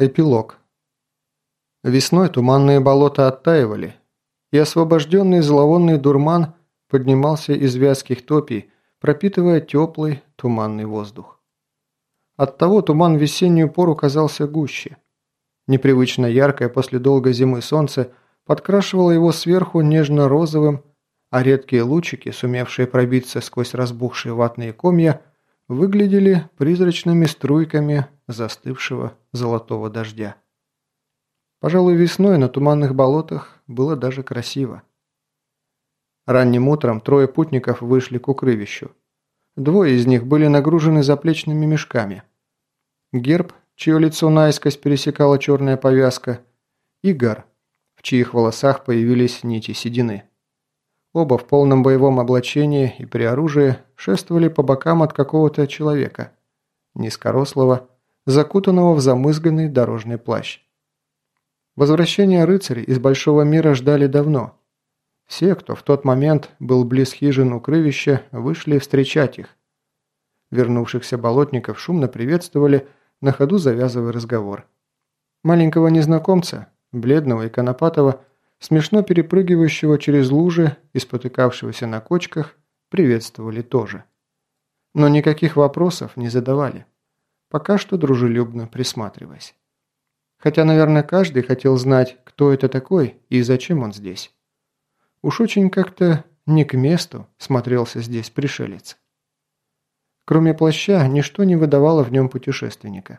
Эпилог. Весной туманные болота оттаивали, и освобожденный зловонный дурман поднимался из вязких топий, пропитывая теплый туманный воздух. Оттого туман в весеннюю пору казался гуще. Непривычно яркое после долгой зимы солнце подкрашивало его сверху нежно-розовым, а редкие лучики, сумевшие пробиться сквозь разбухшие ватные комья, выглядели призрачными струйками застывшего золотого дождя. Пожалуй, весной на туманных болотах было даже красиво. Ранним утром трое путников вышли к укрывищу. Двое из них были нагружены заплечными мешками. Герб, чье лицо наискось пересекала черная повязка, и Гар, в чьих волосах появились нити седины. Оба в полном боевом облачении и при оружии шествовали по бокам от какого-то человека, низкорослого, закутанного в замызганный дорожный плащ. Возвращение рыцарей из Большого мира ждали давно. Все, кто в тот момент был близ хижин укрывища, вышли встречать их. Вернувшихся болотников шумно приветствовали, на ходу завязывая разговор. Маленького незнакомца, бледного и конопатого, смешно перепрыгивающего через лужи и спотыкавшегося на кочках, приветствовали тоже. Но никаких вопросов не задавали пока что дружелюбно присматриваясь. Хотя, наверное, каждый хотел знать, кто это такой и зачем он здесь. Уж очень как-то не к месту смотрелся здесь пришелец. Кроме плаща, ничто не выдавало в нем путешественника.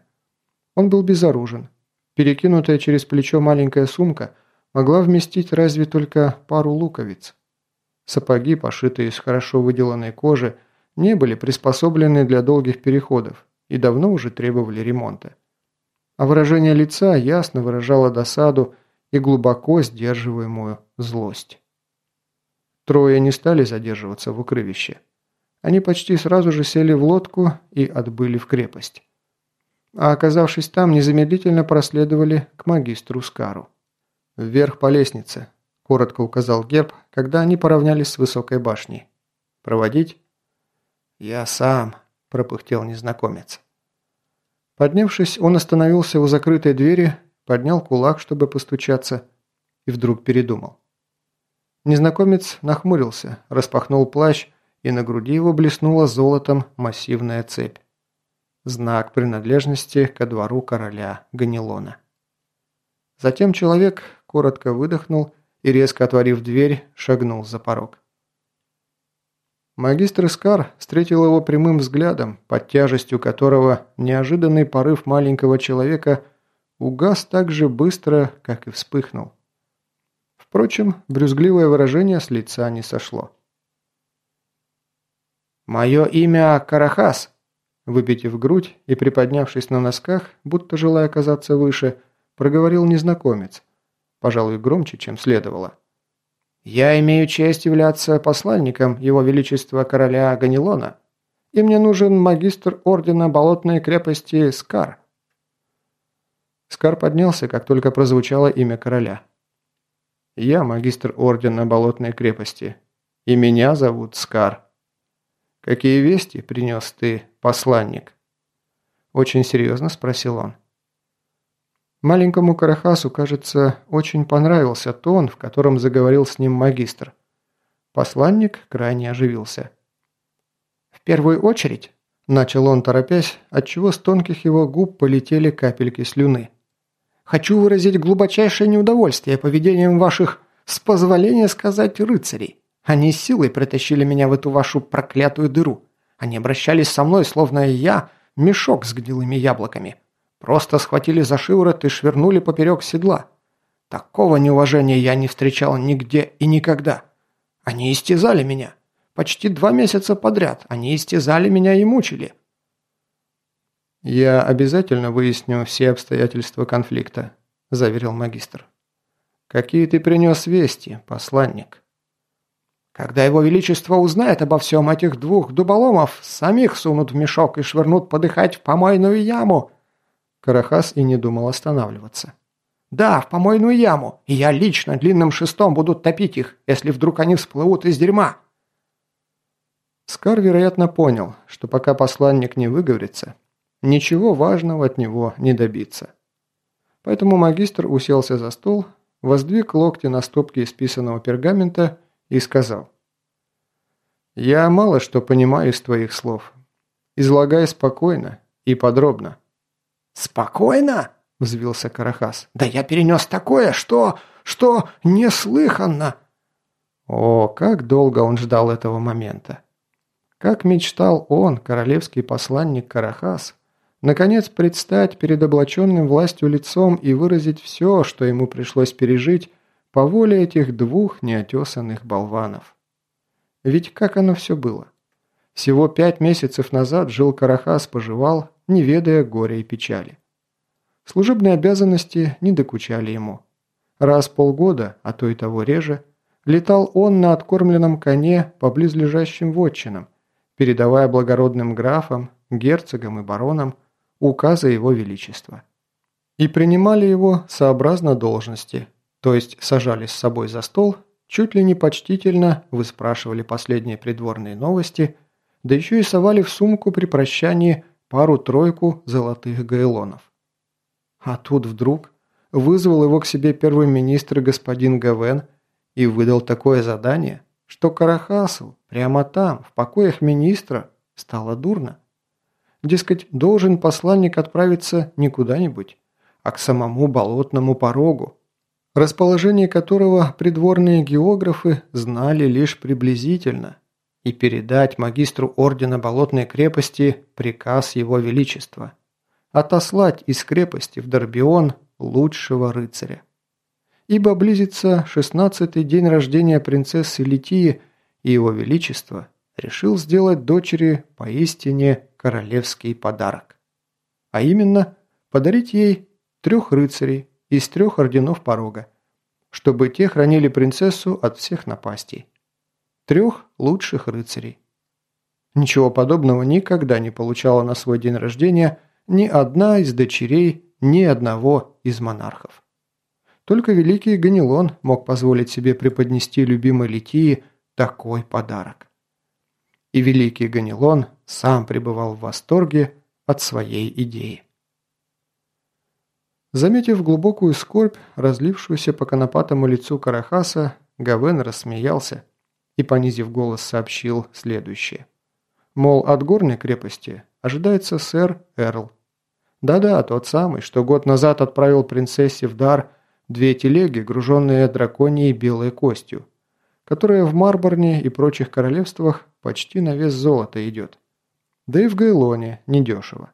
Он был безоружен. Перекинутая через плечо маленькая сумка могла вместить разве только пару луковиц. Сапоги, пошитые из хорошо выделанной кожи, не были приспособлены для долгих переходов и давно уже требовали ремонта. А выражение лица ясно выражало досаду и глубоко сдерживаемую злость. Трое не стали задерживаться в укрывище. Они почти сразу же сели в лодку и отбыли в крепость. А оказавшись там, незамедлительно проследовали к магистру Скару. «Вверх по лестнице», – коротко указал Герб, когда они поравнялись с высокой башней. «Проводить?» «Я сам», – пропыхтел незнакомец. Поднявшись, он остановился у закрытой двери, поднял кулак, чтобы постучаться, и вдруг передумал. Незнакомец нахмурился, распахнул плащ, и на груди его блеснула золотом массивная цепь. Знак принадлежности ко двору короля Ганилона. Затем человек коротко выдохнул и, резко отворив дверь, шагнул за порог. Магистр Искар встретил его прямым взглядом, под тяжестью которого неожиданный порыв маленького человека угас так же быстро, как и вспыхнул. Впрочем, брюзгливое выражение с лица не сошло. «Мое имя Карахас», выпитив грудь и приподнявшись на носках, будто желая оказаться выше, проговорил незнакомец, пожалуй, громче, чем следовало. «Я имею честь являться посланником Его Величества Короля Ганилона, и мне нужен магистр Ордена Болотной крепости Скар». Скар поднялся, как только прозвучало имя короля. «Я магистр Ордена Болотной крепости, и меня зовут Скар. Какие вести принес ты, посланник?» Очень серьезно спросил он. Маленькому Карахасу, кажется, очень понравился тон, в котором заговорил с ним магистр. Посланник крайне оживился. «В первую очередь», – начал он торопясь, отчего с тонких его губ полетели капельки слюны. «Хочу выразить глубочайшее неудовольствие поведением ваших, с позволения сказать, рыцарей. Они силой притащили меня в эту вашу проклятую дыру. Они обращались со мной, словно я – мешок с гнилыми яблоками». Просто схватили за шиворот и швырнули поперек седла. Такого неуважения я не встречал нигде и никогда. Они истязали меня. Почти два месяца подряд они истязали меня и мучили. «Я обязательно выясню все обстоятельства конфликта», – заверил магистр. «Какие ты принес вести, посланник?» «Когда его величество узнает обо всем, этих двух дуболомов самих сунут в мешок и швырнут подыхать в помойную яму», Карахас и не думал останавливаться. «Да, в помойную яму, и я лично длинным шестом буду топить их, если вдруг они всплывут из дерьма». Скар, вероятно, понял, что пока посланник не выговорится, ничего важного от него не добиться. Поэтому магистр уселся за стол, воздвиг локти на стопке исписанного пергамента и сказал. «Я мало что понимаю из твоих слов. Излагай спокойно и подробно». «Спокойно?» – взвился Карахас. «Да я перенес такое, что... что неслыханно!» О, как долго он ждал этого момента. Как мечтал он, королевский посланник Карахас, наконец предстать перед облаченным властью лицом и выразить все, что ему пришлось пережить по воле этих двух неотесанных болванов. Ведь как оно все было? Всего пять месяцев назад жил Карахас, поживал, не ведая горя и печали. Служебные обязанности не докучали ему. Раз полгода, а то и того реже, летал он на откормленном коне по близлежащим вотчинам, передавая благородным графам, герцогам и баронам указы его величества. И принимали его сообразно должности, то есть сажали с собой за стол, чуть ли не почтительно выспрашивали последние придворные новости, да еще и совали в сумку при прощании пару-тройку золотых гайлонов. А тут вдруг вызвал его к себе первый министр господин Гавен и выдал такое задание – что Карахасу прямо там, в покоях министра, стало дурно. Дескать, должен посланник отправиться не куда-нибудь, а к самому болотному порогу, расположение которого придворные географы знали лишь приблизительно, и передать магистру ордена Болотной крепости приказ его величества – отослать из крепости в Дорбион лучшего рыцаря ибо близится шестнадцатый день рождения принцессы Литии, и его величество решил сделать дочери поистине королевский подарок. А именно, подарить ей трех рыцарей из трех орденов порога, чтобы те хранили принцессу от всех напастей. Трех лучших рыцарей. Ничего подобного никогда не получала на свой день рождения ни одна из дочерей ни одного из монархов. Только великий Ганилон мог позволить себе преподнести любимой Литии такой подарок. И великий Ганилон сам пребывал в восторге от своей идеи. Заметив глубокую скорбь, разлившуюся по конопатому лицу Карахаса, Гавен рассмеялся и, понизив голос, сообщил следующее. Мол, от горной крепости ожидается сэр Эрл. Да-да, тот самый, что год назад отправил принцессе в дар – Две телеги, груженные драконьей белой костью, которая в Марборне и прочих королевствах почти на вес золота идет. Да и в Гайлоне недешево.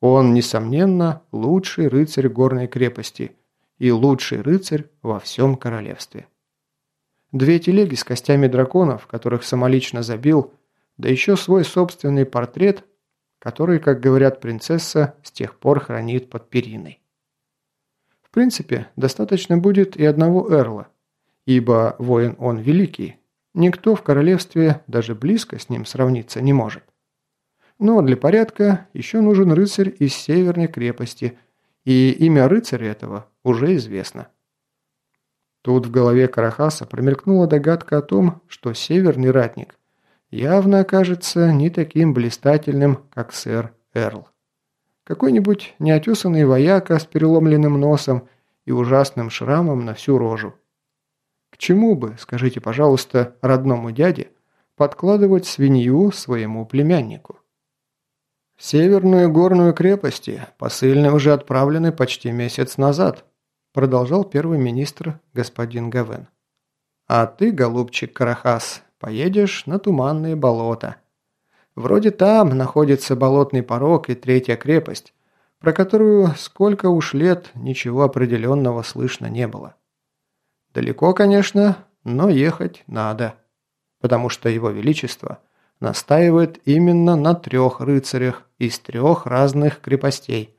Он, несомненно, лучший рыцарь горной крепости и лучший рыцарь во всем королевстве. Две телеги с костями драконов, которых самолично забил, да еще свой собственный портрет, который, как говорят принцесса, с тех пор хранит под периной принципе, достаточно будет и одного Эрла, ибо воин он великий, никто в королевстве даже близко с ним сравниться не может. Но для порядка еще нужен рыцарь из северной крепости, и имя рыцаря этого уже известно. Тут в голове Карахаса промелькнула догадка о том, что северный ратник явно окажется не таким блистательным, как сэр Эрл. Какой-нибудь неотесанный вояка с переломленным носом и ужасным шрамом на всю рожу. К чему бы, скажите, пожалуйста, родному дяде, подкладывать свинью своему племяннику? В северную горную крепости посыльные уже отправлены почти месяц назад, продолжал первый министр господин Гавен. А ты, голубчик Карахас, поедешь на туманные болота. Вроде там находится болотный порог и третья крепость, про которую сколько уж лет ничего определенного слышно не было. Далеко, конечно, но ехать надо, потому что его величество настаивает именно на трех рыцарях из трех разных крепостей.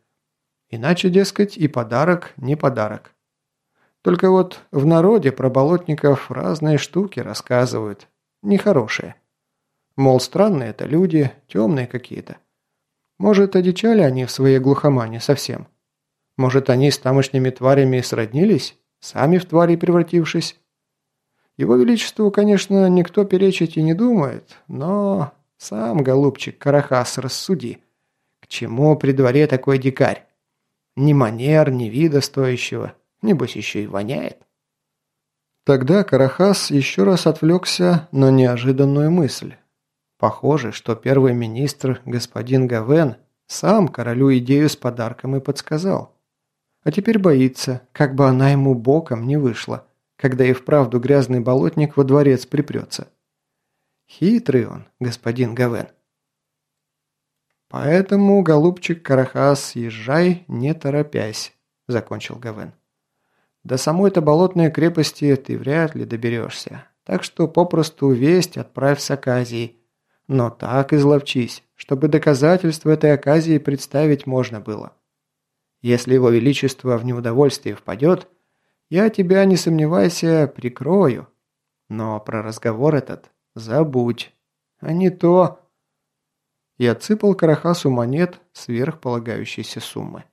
Иначе, дескать, и подарок не подарок. Только вот в народе про болотников разные штуки рассказывают, нехорошие. Мол, странные это люди, темные какие-то. Может, одичали они в своей глухомане совсем? Может, они с тамошними тварями сроднились, сами в твари превратившись? Его Величеству, конечно, никто перечить и не думает, но сам, голубчик, Карахас, рассуди. К чему при дворе такой дикарь? Ни манер, ни вида стоящего. Небось, еще и воняет. Тогда Карахас еще раз отвлекся на неожиданную мысль. Похоже, что первый министр, господин Гавен, сам королю идею с подарком и подсказал. А теперь боится, как бы она ему боком не вышла, когда и вправду грязный болотник во дворец припрется. Хитрый он, господин Гавен. «Поэтому, голубчик Карахас, езжай, не торопясь», – закончил Гавен. «До самой-то болотной крепости ты вряд ли доберешься, так что попросту весть отправь с Аказией. Но так изловчись, чтобы доказательства этой Аказии представить можно было. Если его величество в неудовольствие впадет, я тебя, не сомневайся, прикрою. Но про разговор этот забудь, а не то...» и отсыпал Карахасу монет сверхполагающейся суммы.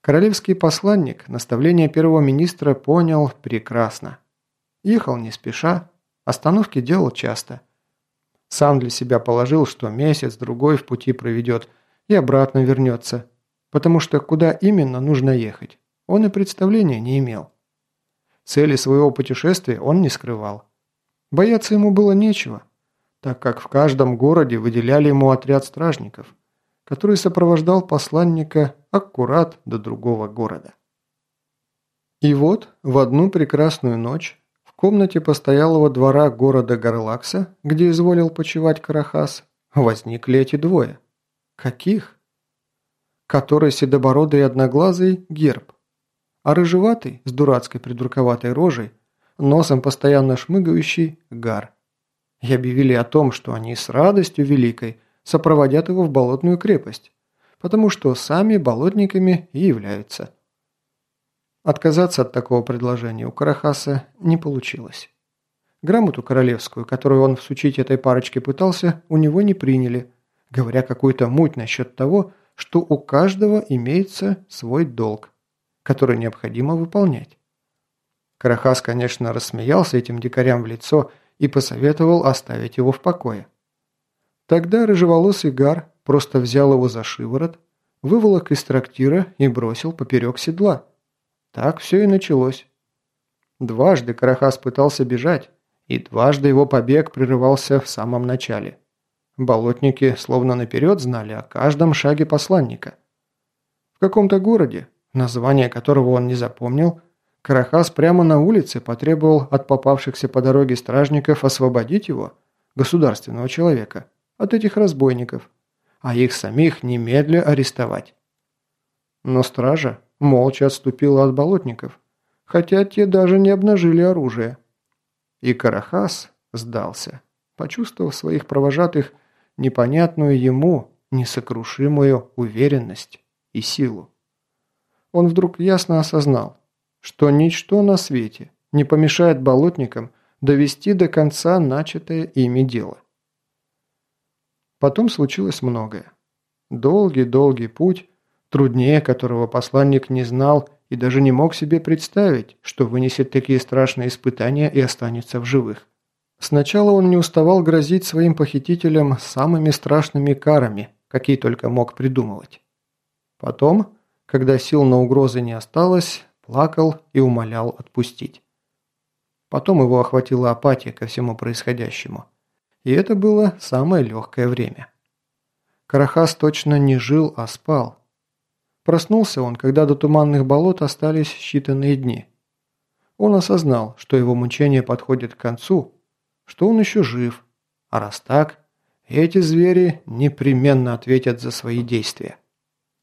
Королевский посланник наставление первого министра понял прекрасно. Ехал не спеша, остановки делал часто. Сам для себя положил, что месяц-другой в пути проведет и обратно вернется, потому что куда именно нужно ехать, он и представления не имел. Цели своего путешествия он не скрывал. Бояться ему было нечего – так как в каждом городе выделяли ему отряд стражников, который сопровождал посланника аккурат до другого города. И вот в одну прекрасную ночь в комнате постоялого двора города Гарлакса, где изволил почивать Карахас, возникли эти двое. Каких? Который седобородый одноглазый – герб, а рыжеватый, с дурацкой придурковатой рожей, носом постоянно шмыгающий – гар и объявили о том, что они с радостью великой сопроводят его в болотную крепость, потому что сами болотниками и являются. Отказаться от такого предложения у Карахаса не получилось. Грамоту королевскую, которую он всучить этой парочке пытался, у него не приняли, говоря какую-то муть насчет того, что у каждого имеется свой долг, который необходимо выполнять. Карахас, конечно, рассмеялся этим дикарям в лицо и посоветовал оставить его в покое. Тогда рыжеволосый Гар просто взял его за шиворот, выволок из трактира и бросил поперек седла. Так все и началось. Дважды Карахас пытался бежать, и дважды его побег прерывался в самом начале. Болотники словно наперед знали о каждом шаге посланника. В каком-то городе, название которого он не запомнил, Карахас прямо на улице потребовал от попавшихся по дороге стражников освободить его, государственного человека, от этих разбойников, а их самих немедля арестовать. Но стража молча отступила от болотников, хотя те даже не обнажили оружие. И Карахас сдался, почувствовав своих провожатых непонятную ему несокрушимую уверенность и силу. Он вдруг ясно осознал – что ничто на свете не помешает болотникам довести до конца начатое ими дело. Потом случилось многое. Долгий-долгий путь, труднее которого посланник не знал и даже не мог себе представить, что вынесет такие страшные испытания и останется в живых. Сначала он не уставал грозить своим похитителям самыми страшными карами, какие только мог придумывать. Потом, когда сил на угрозы не осталось, плакал и умолял отпустить. Потом его охватила апатия ко всему происходящему. И это было самое легкое время. Карахас точно не жил, а спал. Проснулся он, когда до туманных болот остались считанные дни. Он осознал, что его мучение подходит к концу, что он еще жив, а раз так, эти звери непременно ответят за свои действия.